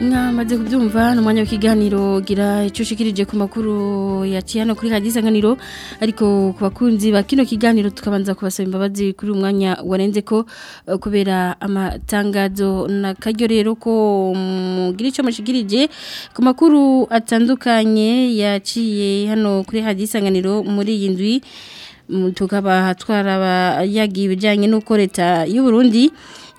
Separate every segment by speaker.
Speaker 1: mwamaze kubyumva ni umwanya w'ikiganiro gira icyo ushikirije ku makuru yaciye hano kuri nkaniro ariko ku bakunzi ba kino kiganiro tukabanza kubasaba imbabazi kuri uyu mwanya warenze ko eh, kubera amatangazo na karyo rero ko mugira icyo mushikirije ku makuru atandukanye yaciye hano kuri nkaniro muri iyi ndwi mm, tukaba twarabayagiye ibijyanye n'uko leta y'uburundi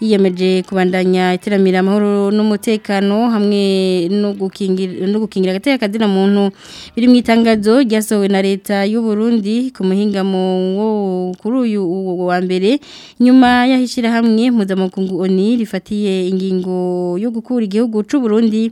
Speaker 1: yiyemeje kubandanya iteramira amahoro n'umutekano hamwe no gukingira agateka kazina muntu biri mu itangazo ryasohowe na leta y'u Burundi ku muhingamo wo kuri uyu wa mbere nyuma yahishira hamwe mpuzamakungu oni rifatiye ingingo yo gukura igihugu cy'u Burundi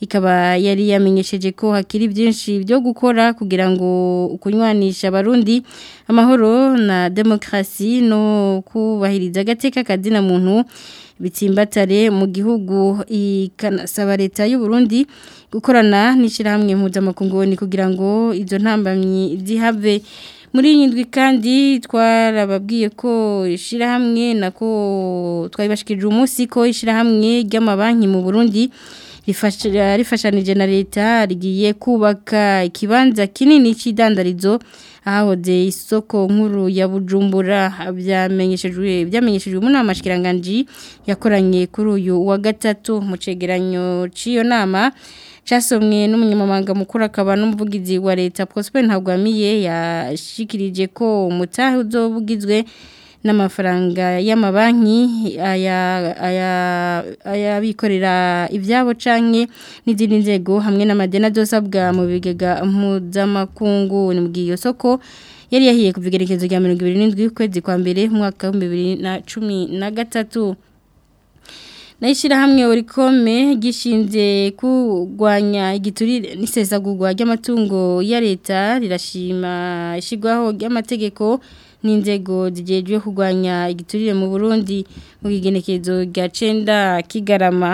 Speaker 1: ikaba yari yamenyesheje ko hakiri byinshi byo gukora kugira ngo kunywanisha abarundi amahoro na demokrasi no kubahiriza agateka kadina muntu bitsimbatare mu gihugu ikanasaba leta y'u Burundi gukorana n'ishyirahamwe mpuzamakungu kugira ngo izo ntambamyi zihave muri iyi kandi twarababwiye ko ishyirahamwe nako twabibashikirije umunsi ko ishyirahamwe ry'amabanki mu Burundi rifashanije na leta rigiye kubaka ikibanza kinini cy'idandarizo ahoze isoko nkuru ya bujumbura byamenyeshejwe byamenyeshejwe mu nama shikiranganji yakoranye kuri uyu wa gatatu mu cegeranyo ciyo nama cyasomwe n'umunyamabanga mukuru akaba n'umuvugizi wa leta Prosper Ntagwamiye yashikirije ko umutahe uzobugizwe n'amafaranga y'amabanki ayabikorera ibyabo canke n'izindi nzego hamwe n'amadeni azosabwa mu bigega mpuzamakungu ni bw'iyo soko yari yahiye ku bigeragezo bya mirongo ibiri n'indwi kwezi kwa mbere mu w'ibihumbi bibiri na cumi na gatatu n'ishyirahamwe orikome gishinze kurwanya igiturire n'isesagurwa ry'amatungo ya leta rirashima ishyirwaho ry'amategeko n'inzego zigejwe kurwanya igiturire mu burundi mu bigenekerezo rya cenda kigarama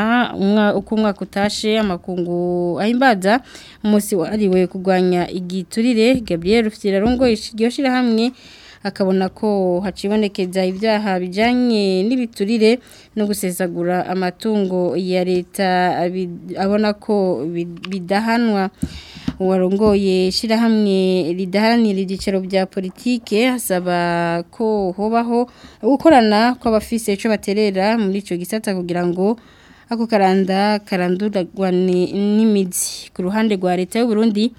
Speaker 1: uko umwaka utashe amakungu ahimbaza umunsi wahariwe kurwanya igiturire gabriel rufite iryo shyirahamwe akabona ko hacibonekeza ibyaha bijyanye n'ibiturire no gusesagura amatungo ya leta abona ko bidahanwa warongoye shirahamwe ridaharanira igicero bya politike asaba ko hobaho gukorana kw'abafise ico baterera muri ico gisata kugira ngo ako karanda karanduragwane n'imizi ku ruhande rwa leta y'u Burundi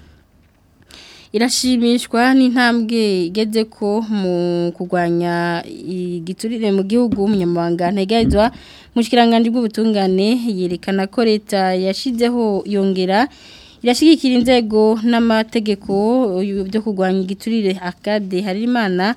Speaker 1: irashimishwa n'intambwe igeze ko mu kugwanya igiturire mu gihugu umunyamabanga ntegerezwa mu kirangange bw'ubutungane yerekana ko leta yashyizeho yongera irashyigikira inzego n'amategeko byo kugwanya igiturire akade harimana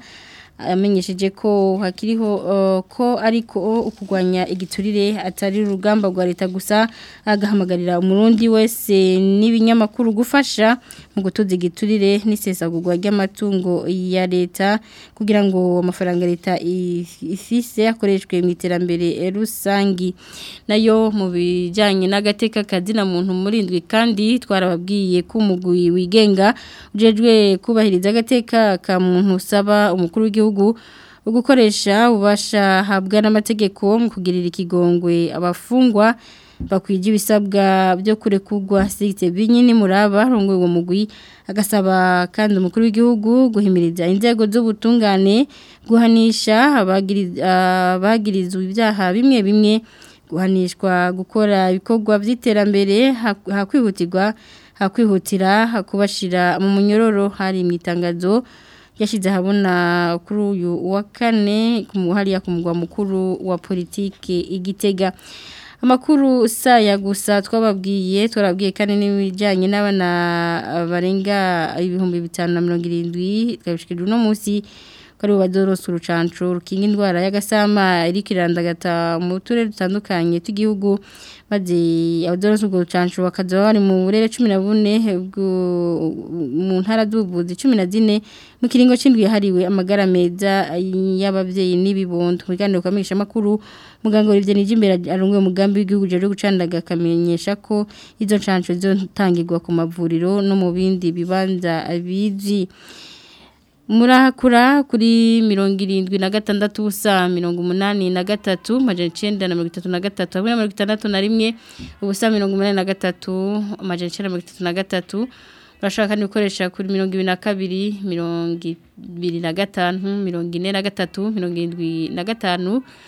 Speaker 1: amenyesheje ko hakiriho eh, ko ariko ukugwanya igiturire atari urugamba rwa leta gusa agahamagarira umurundi wese n'ibinyamakuru gufasha mu gutuza igiturire n'isesagurwa ry'amatungo ya leta kugira ngo amafaranga leta ifise akoreshwe mu iterambere rusangi nayo mu bijyanye n'agateka kazina muntu murindwi kandi twarababwiye ko umugwi wigenga ujejwe kubahiriza agateka ka muntu usaba umukuru w'igihugu gihugu gukoresha ububasha habwa n'amategeko mu kugirira ikigongwe abafungwa bakwije ibisabwa byo kurekurwa sirite binyine muraba rungu uwo mugwi agasaba kandi umukuru w'igihugu guhimiriza inzego z'ubutungane guhanisha abagirizwa ibyaha bimwe bimwe guhanishwa gukora ibikorwa by'iterambere hakwihutirwa hakwihutira hakubashira mu munyororo hari imitangazo, yashyize habona kuri uyu wa kane kumuhari ku mugwa mukuru wa politiki igitega amakuru saya gusa twababwiye turabwiye kandi n'ibijyanye n'abana barenga ibihumbi bitanu na mirongo irindwi twabishyikirijwe uno munsi kari bubadorose urucanco rukinga indwara y'agasama iriko irandagata mu turere dutandukanye tw'igihugu maze abadorose urwo rucanco bakaza bari mu burere 14 mu ntara z'ubuvuzi 14 mu kiringo c'indwi hariwe amagara meza y'abavyeyi n'ibibondo kugira ngo kamisha makuru muganga urivye nije imbere arungwe mugambi w'igihugu je gucandaga kamenyesha ko izo canco zo tangirwa ku mavuriro no mu bindi bibanza bizi murakura kuri mirongo irindwi na gatandatu ubusa mirongo umunani na gatatu amajana icyenda na mirongo itatu na gatatu hamwe na mirongo itandatu na rimwe ubusa mirongo umunani na gatatu amajana icyenda na mirongo itatu na gatatu bashaka ni ukoresha kuri mirongo ibiri na kabiri mirongo ibiri na gatanu mirongo ine na gatatu mirongo irindwi na gatanu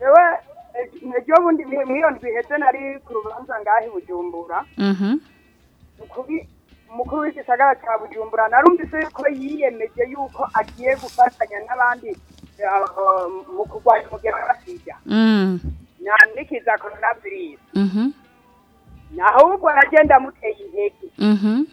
Speaker 2: yewe mhm. eh, ejo bundi mw'iyo ndwi nari ku rubanza ngaho i bujumbura mhm. umukuru w'igisagara cya bujumbura narumvise yuko yiyemeje yuko agiye gufatanya n'abandi eh, mu kurwanya umugera w'abasirya nyandikiza mm. korona virusi mm-hmm. ahubwo aragenda amuteye intege mm-hmm.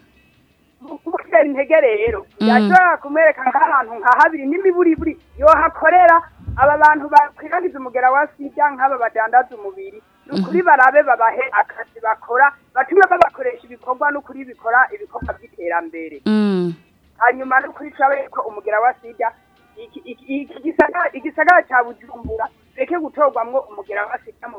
Speaker 2: mu intege rero mm. yashobora kumwereka nk'ahantu nka habiri n'imiburiburi yohakorera aba bantu bakwirangiza umugera wa sida nk'aba badandaza umubiri ni mhm. barabe babahe akazi bakora batumye babakoresha ibikorwa n'ukuri bikora ibikorwa by'iterambere mm. hanyuma n'ukuri turabona ko umugera wa sida igisagara cya bujumbura reke gutorwamwo umugera wa sida mu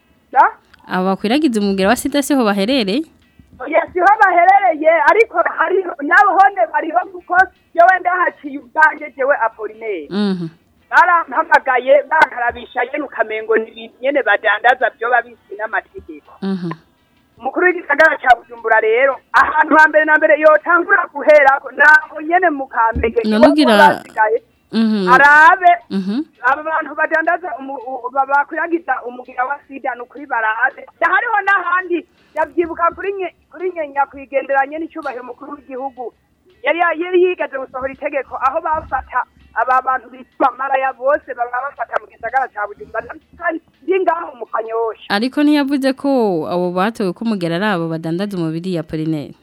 Speaker 1: abakwiragiza umugera wa sida siho baherereye oh, siho baherereye
Speaker 2: ariko hariho n'abahone bariho kuko yewe ndahaciye ubwanjye jewe apolineri mm-hmm. barampamagaye bankarabisha nyine ukamengo n'ibintu badandaza byo babizi n'amategeko umukuru mhm. w'igisagara cya bujumbura rero ahantu hambere na mbere yotangura
Speaker 1: guhera
Speaker 2: ntabwo nyine
Speaker 1: mukamenye
Speaker 2: arabe
Speaker 1: mhm.
Speaker 2: aba bantu badandaza bakwirangiza umugira wa sida ni ukuri barabe hariho n'ahandi yabyibuka kuri nyakwigenderanye n'icyubahiro mukuru w'igihugu yari yigaze gusohora itegeko aho bafata aba bantu bitwa maraya bose baba bafata mu gisagara cya bujumbura ndi ngaho mu kanyosha
Speaker 1: ariko ntiyavuze ko abo batowe ko umugera ari abo badandaza umubiri ya polineri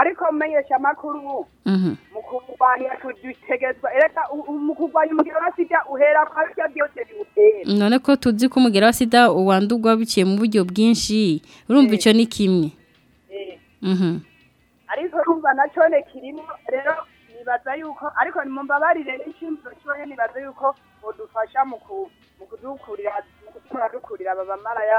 Speaker 2: ariko menyesha amakuru
Speaker 1: mhm.
Speaker 2: mu kurwanya tudutegezwa reka mu kurwanya umugera wa sida uhera ko aribyo byose biwutera
Speaker 1: none ko tuzi ko umugera wa sida wandurwa biciye mu buryo bwinshi urumva eh. icyo ni kimwe
Speaker 2: eh.
Speaker 1: mhm.
Speaker 2: ariko urumva na cyo kirimo rero nibaza yuko ariko nimumbabarire n'ishimiro cyoye nibaza yuko bodufasha mu kudukurira mu
Speaker 1: kudukurira
Speaker 3: abamaraya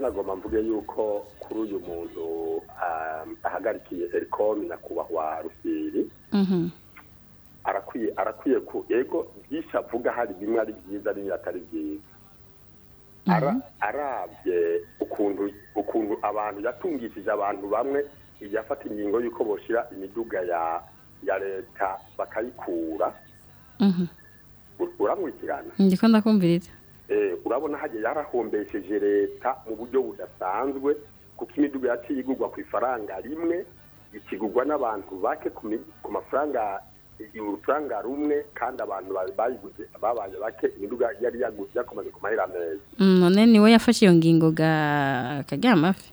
Speaker 3: nagomba mvuge yuko kuri uyu muntu ah, ahagarikiye serikomi na kubahwa
Speaker 1: rusiri mm-hmm.
Speaker 3: arakwiye arakwiye ku ego byinshi avuga hari bimwe ari byiza bimwe atari byiza mhm. arabye ukuntu ukuntu abantu yatungishije abantu bamwe igihe afata ingingo y'uko boshyira imiduga ya ya leta bakayikura
Speaker 1: mhm.
Speaker 3: uramwikirana
Speaker 1: ndikunda kumviriza
Speaker 3: eh, urabona hagiye yarahombesheje leta mu buryo budasanzwe kuko imiduga yaciye igurwa ku ifaranga rimwe ikigurwa n'abantu bake ku mafaranga urutanga rumwe kandi abantu bayiguze babaye bake imiduga yari yakomeje ku mahera meza
Speaker 1: mm, none niwe yafashe iyo ngingo ga kagamafi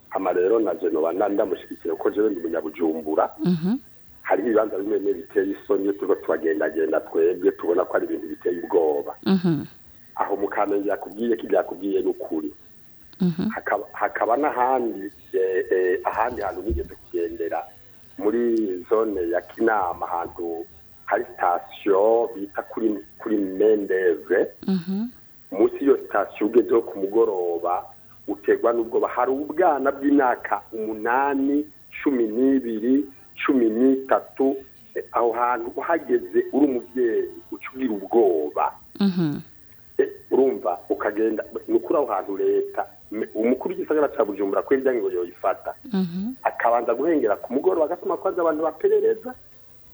Speaker 3: hama na jenova ndamushigikiye ko jewe ndi umunyabujumbura
Speaker 1: mm-hmm.
Speaker 3: hariho ibibanza bimwe bimwe biteye isoni iyo turiko turagendagenda twebwe tubona ko ari ibintu biteye ubwoba
Speaker 1: mm-hmm.
Speaker 3: aho mukamenge yakubwiye ko ibyo yakubwiye ni ukuri
Speaker 1: mm-hmm.
Speaker 3: hakaba n'ahandi eh, eh, ahandi hantu nigeze kugendera muri zone ya kinama ahantu hari sitasiyo bita kuri
Speaker 1: mendeze
Speaker 3: munsi y'iyo sitasiyo ugezeho ku mugoroba uterwa n'ubwoba hari ubwana bw'imyaka umunani cumi n'ibiri cumi n'itatu eh, aho hantu uhageze uri umubyeyi ucubwira ubwoba
Speaker 1: mm-hmm.
Speaker 3: eh, urumva ukagenda ni ukuri aho hantu leta umukuru w'igisagara cya bujumbura kuri ibyangombwa ngo yoyifata
Speaker 1: mm-hmm.
Speaker 3: akabanza guhengera ku mugoroba agatuma kwanza abantu baperereza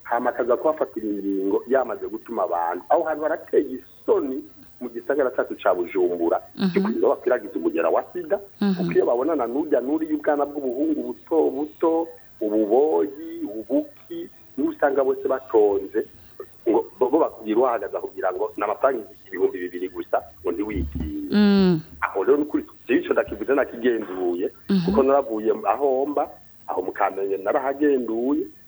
Speaker 3: hama kubafatira kuhafatira ingingo yamaze gutuma abantu aho hantu harateye isoni mu gisagara cyacu cya bujumbura mhm. kikwiriye bakwiragiza umugera wa sida mhm. kuko iyo babonana n'ujya n'uriya ubwana bw'ubuhungu buto buto ububoyi ubuki niba usanga bose batonze ngo bo bakubwira uhagaze kugira ngo ni amafaranga ibihumbi bibiri gusa ngo ntiwigire
Speaker 1: mm.
Speaker 3: aho rero ni ukuri ndakivuze nakigenzuye mhm. kuko naravuye ahomba aho mukamenye narahagenduye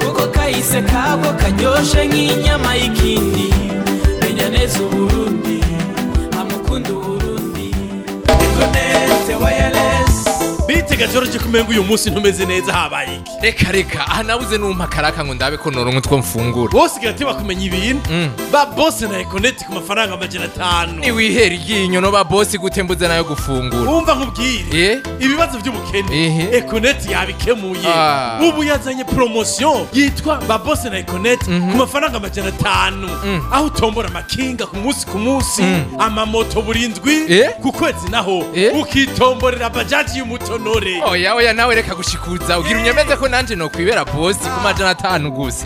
Speaker 4: kuko kahise kabo karyoshe nk'inyama y'ikindi menya neza uburundi amukunda uburundi voy
Speaker 5: biteganyije urugero ko uyu munsi ntumeze neza habaye iki
Speaker 6: reka reka aha nabuze n'umpakaraka ngo ndabe ko noronka utwo mfungura
Speaker 5: bose igahita bakumenya ibintu
Speaker 6: mm.
Speaker 5: ba bose na ekoneti ku mafaranga amajana atanu
Speaker 6: ntiwihera iryinyo no ba bose gute nayo gufungura
Speaker 5: wumva nkubwire
Speaker 6: eh?
Speaker 5: ibibazo by'ubukene ekoneti yabikemuye
Speaker 6: ah.
Speaker 5: ubu yazanye poromosiyo yitwa ba bose na ekoneti ku mhm. mafaranga amajana atanu mm. aho utombora amakinga ku munsi ku munsi mm. amamoto burindwi
Speaker 6: eh?
Speaker 5: ku kwezi naho
Speaker 6: eh?
Speaker 5: ukitomborera bajaji y'umutobe ntonore
Speaker 6: oya oya nawe reka gushikuza ugira unyemeze ko nanje nokwibera bosi kumajana atanu gusa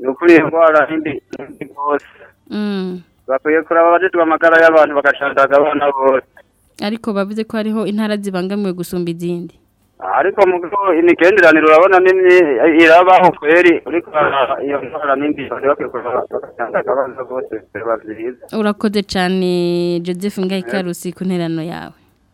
Speaker 1: ni
Speaker 7: ukuri indwara n'indi rwose
Speaker 1: mm.
Speaker 7: bakwiye kuraba abajejwe amagara y'abantu bagacandaga abana bose
Speaker 1: ariko bavuze ko hariho intara zibangamiwe gusumba izindi
Speaker 7: ariko mugabo imigenderanire urabona nini irabaho kweri ariko iyo ndwara n'indi abana bose
Speaker 1: urakoze cyane joseph ngayikarusi ku nterano yawe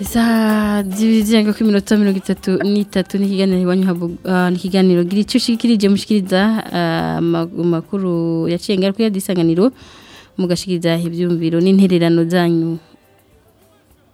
Speaker 1: isaha zirenga ku mirongo itatu n'itatu n'ikiganiro iwanyu uh, n'ikiganiro gira icyo ushikirije amakuru uh, yaciye ngaruka yadisanganiro mugashyikiriza ibyumviro n'intererano zanyu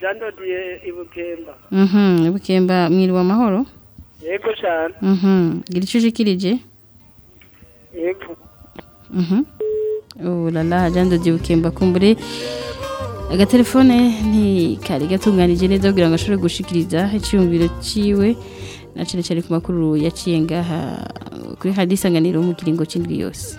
Speaker 8: jandodiye ibukemba
Speaker 1: mhm, ibukemba mwiriwe amahoro
Speaker 8: yego cyane
Speaker 1: mhm, gira icyo ujikirije
Speaker 8: yego
Speaker 1: mhm. urara janda dukebuke mbakumbure agatelefone ntikari gatunganije neza kugira ngo ashobore gushikiriza icyumviro cyiwe na cyane cyane ku makuru yaciye ngaha kuri hadi isanganiro mu kiringo cy'indwi yose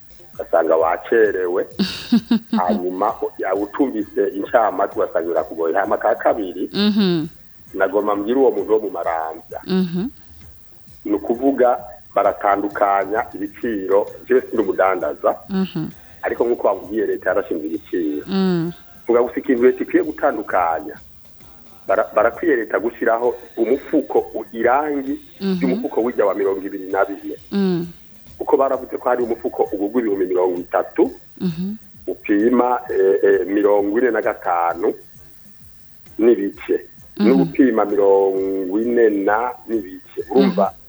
Speaker 3: ugasanga wacerewe hanyuma utumvise inshamake ugasanga birakugoye hanyuma ka kabiri
Speaker 1: mm-hmm.
Speaker 3: nagomba mbwira uwo muntu wo mu
Speaker 1: maranza
Speaker 3: ni ukuvuga baratandukanya ibiciro njyewe sindi umudandaza
Speaker 1: mhm.
Speaker 3: ariko nk'uko babwiye leta yarashinze ibiciro
Speaker 1: mm.
Speaker 3: vuga gusa ikintu leta ikwiye gutandukanya barakwiye leta gushyiraho umufuko irangi
Speaker 1: mhm.
Speaker 3: ry'umufuko w'ijya wa mirongo ibiri na bine
Speaker 1: mm.
Speaker 3: kuko baravuze ko hari umufuko ugurwa ibihumbi mirongo itatu
Speaker 1: mhm.
Speaker 3: upima eh, eh, mirongo ine na gatanu n'ibice
Speaker 1: mm.
Speaker 3: n'upima mirongo ine na n'ibice urumva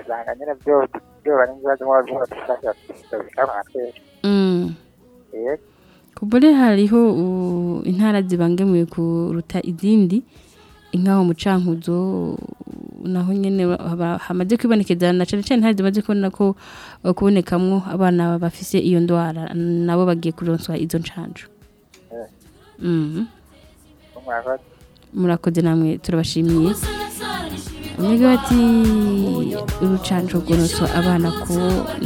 Speaker 3: usanga
Speaker 9: nyine byo byoba n'ibibazo nk'ababyubatse usanga bishobora twese
Speaker 1: kubure hariho intara zibangemuye kuruta izindi inkaho mucankuzo naho nyene hamaze kwibonekeza na cane cane hari zimaze kubona ko eh, kubonekamwo abana bafise iyo ndwara nabo bagiye kuronswa izo ncanjo
Speaker 9: eh.
Speaker 1: mhm. murakoze namwe turabashimiye umwega bati urucanco rworonswa abana ko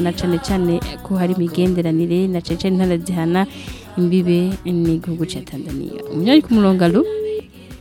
Speaker 1: na cane cane ko hari imigenderanire na cane cane ntara imbibe n'igihugu cya Tanzania umunyari ku murongo alo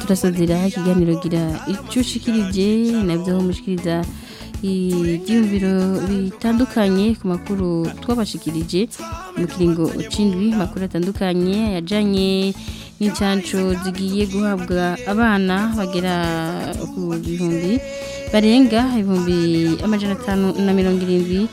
Speaker 1: turasazira ikiganiro gira icyo ushikirije nabyo mushikiriza ibyiyumviro bitandukanye ku makuru twabashikirije mu kiringo ucindwi makuru atandukanye yajyanye n'incanco zigiye guhabwa abana bagera ku bihumbi barenga ibihumbi amajana atanu na mirongo irindwi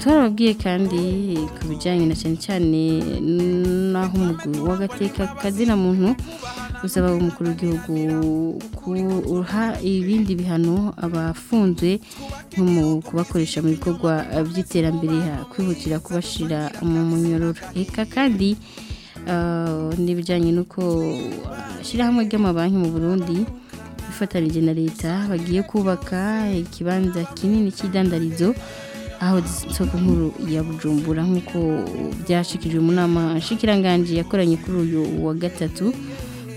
Speaker 1: twarababwiye kandi ku bijyanye na cyane cyane n'aho umuguru w'agateka kazina muntu usaba umukuru w'igihugu kuha ibindi bihano abafunzwe nko mu kubakoresha mu bikorwa by'iterambere kwihutira kubashira mu munyororo reka kandi uh, n'ibijyanye n'uko shyirahamwe ry'amabanki mu burundi ifatanyije na leta bagiye kubaka ikibanza kinini cy'idandarizo aho isoko nkuru ya bujumbura nk'uko byashikirijwe mu nama shikiranganji yakoranye kuri uyu wa gatatu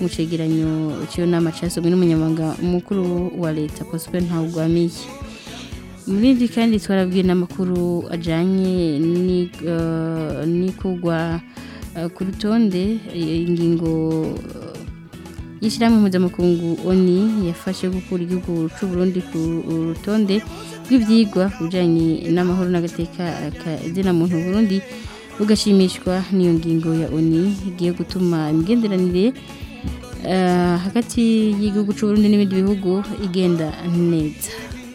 Speaker 1: mu cegeranyo cy'iyo nama cyasomwe n'umunyamabanga mukuru wa leta prosper ntawugwamiye muri ibyo kandi twarabwiye n'amakuru ajyanye n'ikugwa uh, uh, ku rutonde eh, ingingo uh, y'ishyirahamwe mpuzamakungu oni yafashe gukura igihugu cy'u Burundi ku rutonde bw'ibyigwa ku n'amahoro n'agateka kagena muntu Burundi ugashimishwa n'iyo ngingo ya oni igiye gutuma imigenderanire eh, hagati y'igihugu cy'u Burundi n'ibindi bihugu igenda neza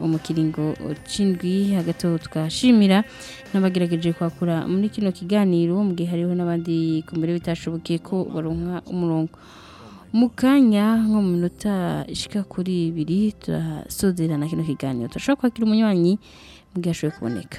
Speaker 4: mu
Speaker 1: kiringo cindwi hagati aho n'abagerageje kwakura muri kino kiganiro mu gihe hariho n'abandi ku mbere bitashoboke ko baronka umurongo mu kanya nko minota ishika kuri ibiri turasozerana kino kiganiro turashobora kwakira umunywanyi mbwiye ashoboye kuboneka